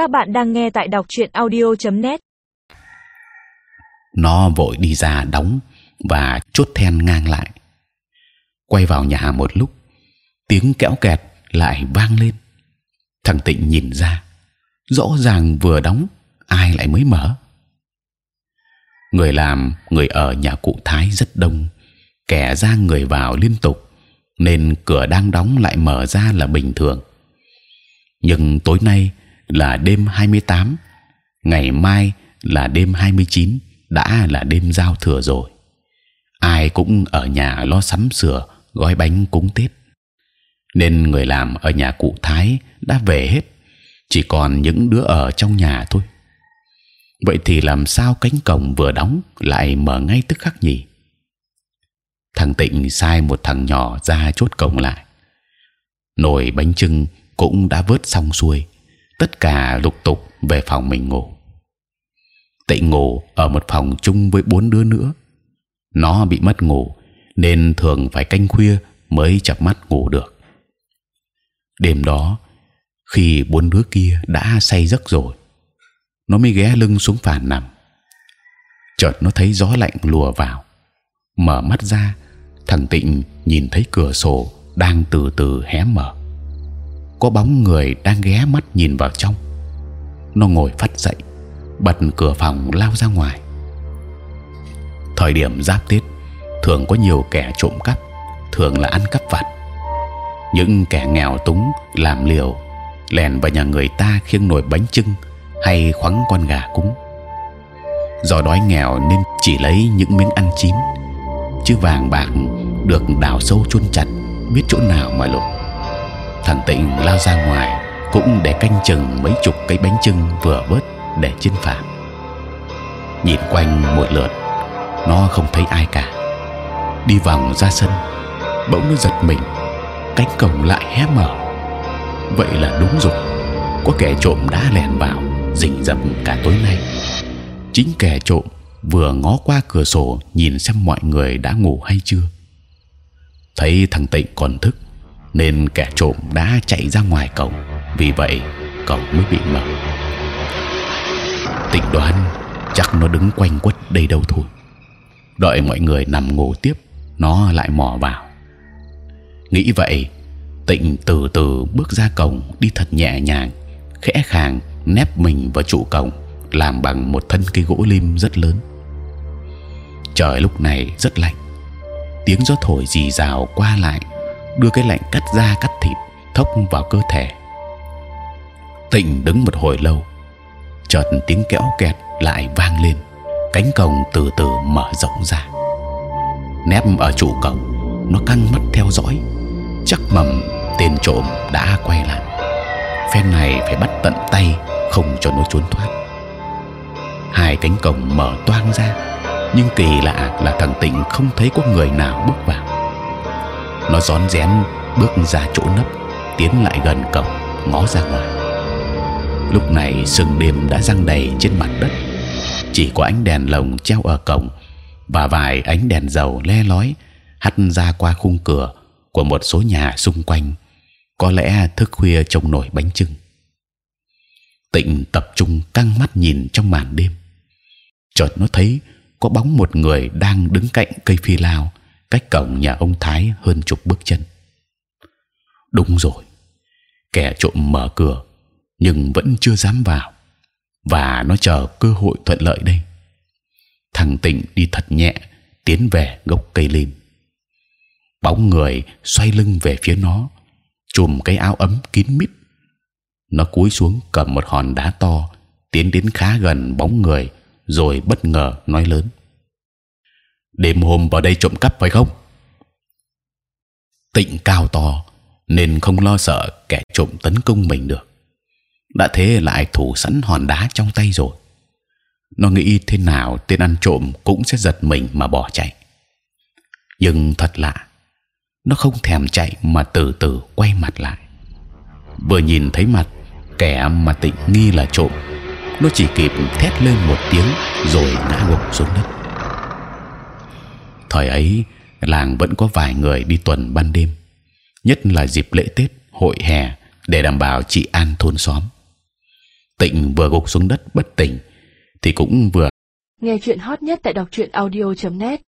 Các bạn đang nghe tại đọc truyện audio.net. Nó vội đi ra đóng và chốt then ngang lại. Quay vào nhà một lúc, tiếng kéo kẹt lại vang lên. Thằng Tịnh nhìn ra, rõ ràng vừa đóng, ai lại mới mở. Người làm, người ở nhà cụ Thái rất đông, kẻ ra người vào liên tục, nên cửa đang đóng lại mở ra là bình thường. Nhưng tối nay là đêm 28, ngày mai là đêm 29, đã là đêm giao thừa rồi. Ai cũng ở nhà lo sắm sửa, gói bánh cúng Tết. Nên người làm ở nhà cụ Thái đã về hết, chỉ còn những đứa ở trong nhà thôi. Vậy thì làm sao cánh cổng vừa đóng lại mở ngay tức khắc nhỉ? Thằng Tịnh sai một thằng nhỏ ra chốt cổng lại. Nồi bánh trưng cũng đã vớt xong xuôi, tất cả lục tục về phòng mình ngủ. Tịnh ngủ ở một phòng chung với bốn đứa nữa. Nó bị mất ngủ nên thường phải canh khuya mới chập mắt ngủ được. Đêm đó, khi bốn đứa kia đã say giấc rồi, nó mới ghé lưng xuống phản nằm. Chợt nó thấy gió lạnh lùa vào, mở mắt ra, thằng Tịnh nhìn thấy cửa sổ đang từ từ hé mở. Có bóng người đang ghé mắt nhìn vào trong. Nó ngồi phát dậy, bật cửa phòng lao ra ngoài. Thời điểm giáp tết thường có nhiều kẻ trộm cắp, thường là ăn cắp vặt. Những kẻ nghèo túng làm liều lèn vào nhà người ta khiêng nồi bánh trưng hay khoáng con gà cúng. Do đói nghèo nên chỉ lấy những miếng ăn chín, chứ vàng bạc được đào sâu chôn chặt, biết chỗ nào mà lục. Thằng Tịnh lao ra ngoài cũng để canh chừng mấy chục cái bánh trưng vừa bớt để trên phạm Nhìn quanh một lượt, nó không thấy ai cả. Đi vòng ra sân, bỗng nó giật mình, cánh cổng lại hé mở. Vậy là đúng rồi, có kẻ trộm đã lẻn vào rình rập cả tối nay. Chính kẻ trộm vừa ngó qua cửa sổ nhìn xem mọi người đã ngủ hay chưa. Thấy thằng Tịnh còn thức, nên kẻ trộm đã chạy ra ngoài cổng. Vì vậy cổng mới bị mở. Tịnh đoán chắc nó đứng quanh quất đây đâu thôi. Đợi mọi người nằm ngủ tiếp, nó lại mò vào. Nghĩ vậy, Tịnh từ từ bước ra cổng đi thật nhẹ nhàng, khẽ khàng nép mình vào trụ cổng làm bằng một thân cây gỗ lim rất lớn. Trời lúc này rất lạnh, tiếng gió thổi rì rào qua lại, đưa cái lạnh cắt da cắt thịt thốc vào cơ thể. Tịnh đứng một hồi lâu, chợt tiếng kéo kẹt lại vang lên, cánh cổng từ từ mở rộng ra. Nép ở trụ cổng, nó căng mắt theo dõi, chắc mầm tên trộm đã quay lại. Phen này phải bắt tận tay không cho nó trốn thoát. Hai cánh cổng mở toang ra, nhưng kỳ lạ là thằng Tịnh không thấy có người nào bước vào. Nó rón rén bước ra chỗ nấp, tiến lại gần cổng, ngó ra ngoài. Lúc này sương đêm đã răng đầy trên mặt đất, chỉ có ánh đèn lồng treo ở cổng và vài ánh đèn dầu le lói hắt ra qua khung cửa của một số nhà xung quanh. Có lẽ thức khuya trông nổi bánh trưng tịnh tập trung căng mắt nhìn trong màn đêm chợt nó thấy có bóng một người đang đứng cạnh cây phi lao cách cổng nhà ông thái hơn chục bước chân. Đúng rồi, kẻ trộm mở cửa nhưng vẫn chưa dám vào và nó chờ cơ hội thuận lợi đây. Thằng tịnh đi thật nhẹ, tiến về gốc cây lim. Bóng người xoay lưng về phía nó, chùm cái áo ấm kín mít. Nó cúi xuống cầm một hòn đá to, tiến đến khá gần bóng người rồi bất ngờ nói lớn đêm hôm vào đây trộm cắp phải không? Tịnh cao to, nên không lo sợ kẻ trộm tấn công mình được. Đã thế lại thủ sẵn hòn đá trong tay rồi. Nó nghĩ thế nào tên ăn trộm cũng sẽ giật mình mà bỏ chạy. Nhưng thật lạ, nó không thèm chạy mà từ từ quay mặt lại. Vừa nhìn thấy mặt kẻ mà tịnh nghi là trộm, nó chỉ kịp thét lên một tiếng rồi ngã gục xuống đất thời ấy, làng vẫn có vài người đi tuần ban đêm, nhất là dịp lễ tết, hội hè, để đảm bảo trị an thôn xóm. Tịnh vừa gục xuống đất bất tỉnh, thì cũng vừa nghe chuyện hot nhất tại đọc truyện audio .net.